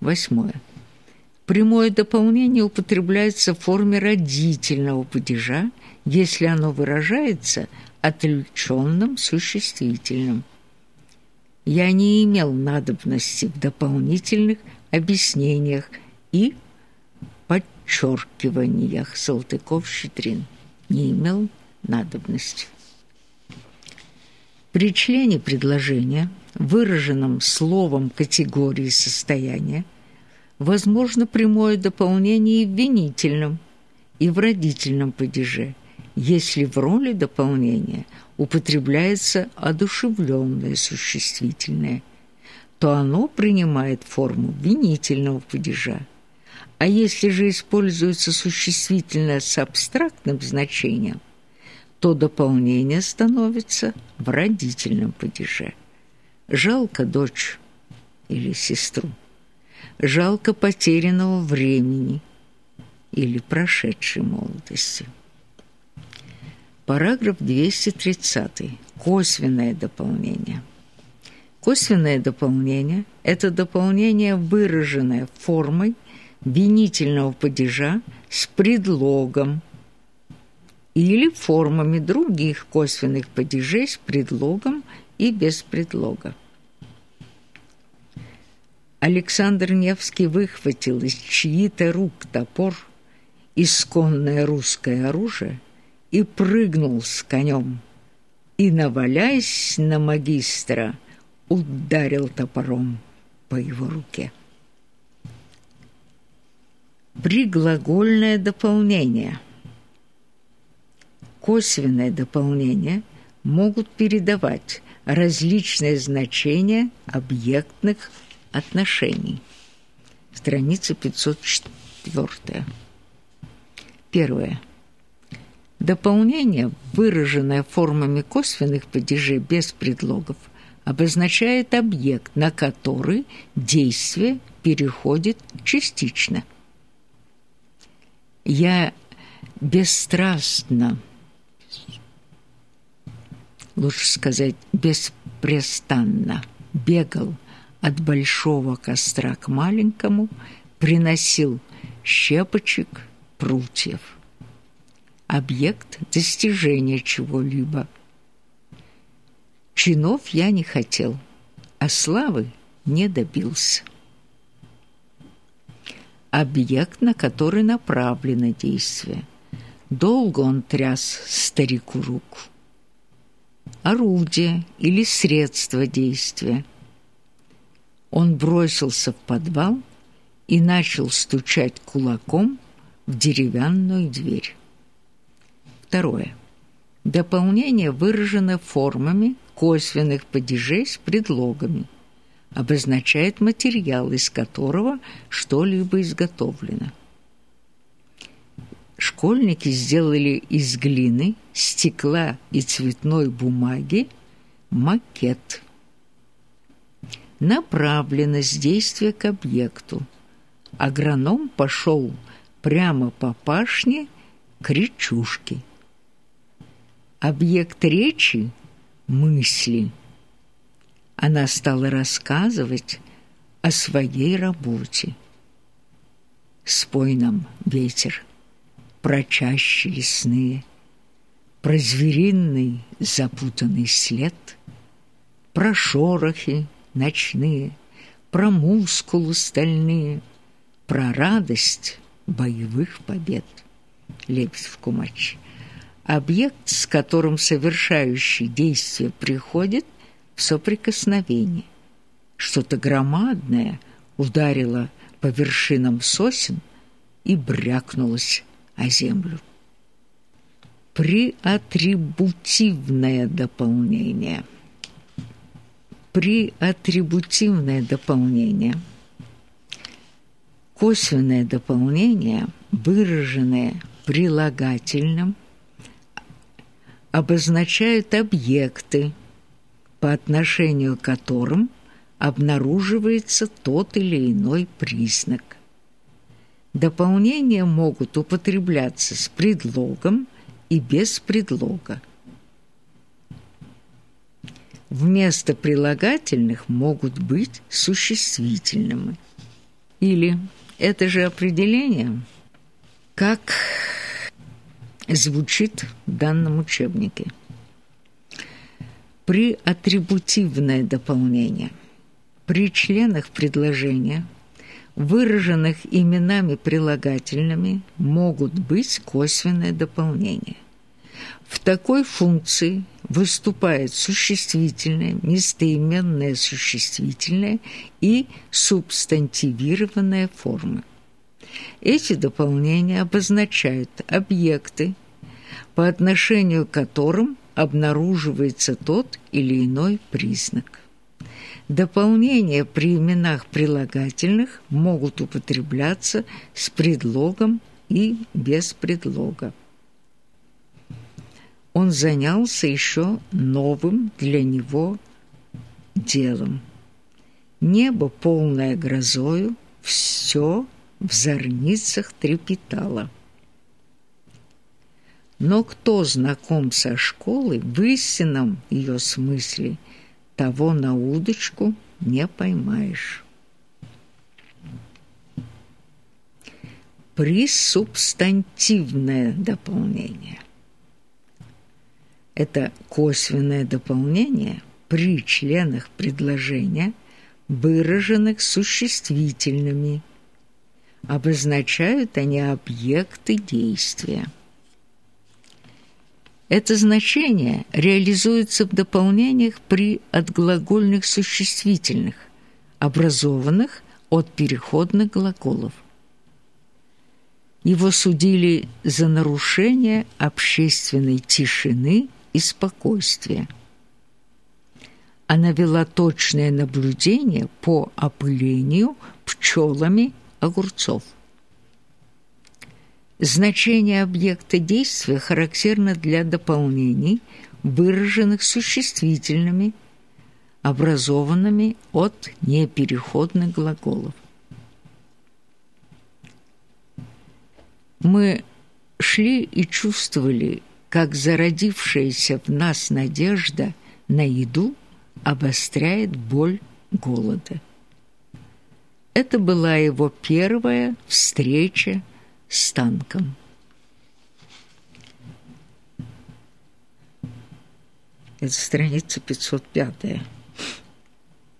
Восьмое. Прямое дополнение употребляется в форме родительного падежа, если оно выражается отвлечённым существительным. Я не имел надобности в дополнительных объяснениях и подчеркиваниях Салтыков-Щедрин. Не имел надобности. При члене предложения, выраженном словом категории состояния, возможно прямое дополнение и в винительном, и в родительном падеже, если в роли дополнения употребляется одушевленное существительное, то оно принимает форму винительного падежа. А если же используется существительное с абстрактным значением, то дополнение становится в родительном падеже. Жалко дочь или сестру. Жалко потерянного времени или прошедшей молодости. Параграф 230. Косвенное дополнение. Косвенное дополнение – это дополнение, выраженное формой винительного падежа с предлогом или формами других косвенных падежей с предлогом и без предлога. Александр Невский выхватил из чьи-то рук топор, исконное русское оружие, и прыгнул с конем, и, навалясь на магистра, ударил топором по его руке. Приглагольное дополнение. Косвенное дополнение могут передавать различные значения объектных отношений. Страница 504. Первое. Дополнение, выраженное формами косвенных падежей без предлогов, обозначает объект, на который действие переходит частично. Я бесстрастно, лучше сказать, беспрестанно бегал от большого костра к маленькому, приносил щепочек, прутьев. Объект достижения чего-либо. Чинов я не хотел, а славы не добился. Объект, на который направлено действие. Долго он тряс старику руку. Орудие или средство действия – он бросился в подвал и начал стучать кулаком в деревянную дверь. Второе. Дополнение выражено формами косвенных падежей с предлогами. Обозначает материал, из которого что-либо изготовлено. Школьники сделали из глины, стекла и цветной бумаги макет – направленность действия к объекту. Агроном пошел прямо по пашне к речушке. Объект речи – мысли. Она стала рассказывать о своей работе. Спой нам, ветер, про чащи лесные, Про звериный запутанный след, Про шорохи, ночные, про мускулы стальные, про радость боевых побед. Лебедев Кумач. Объект, с которым совершающий действие приходит в соприкосновение. Что-то громадное ударило по вершинам сосен и брякнулось о землю. Приатрибутивное дополнение – при атрибутивное дополнение. Косвенное дополнение, выраженное прилагательным, обозначает объекты, по отношению к которым обнаруживается тот или иной признак. Дополнения могут употребляться с предлогом и без предлога. Вместо прилагательных могут быть существительными. Или это же определение, как звучит в данном учебнике. При атрибутивное дополнение, при членах предложения, выраженных именами прилагательными, могут быть косвенное дополнение. В такой функции выступает существительное, местоименное существительное и субстантивированная формы. Эти дополнения обозначают объекты, по отношению к которым обнаруживается тот или иной признак. Дополнения при именах прилагательных могут употребляться с предлогом и без предлога он занялся еще новым для него делом. Небо, полное грозою, все в зорницах трепетало. Но кто знаком со школой в истинном ее смысле, того на удочку не поймаешь. Присубстантивное дополнение – это косвенное дополнение при членах предложения, выраженных существительными. Обозначают они объекты действия. Это значение реализуется в дополнениях при отглагольных существительных, образованных от переходных глаголов. Его судили за нарушение общественной тишины – и спокойствия. Она вела точное наблюдение по опылению пчелами огурцов. Значение объекта действия характерно для дополнений, выраженных существительными, образованными от непереходных глаголов. Мы шли и чувствовали как зародившаяся в нас надежда на еду обостряет боль голода. Это была его первая встреча с танком. Это страница 505.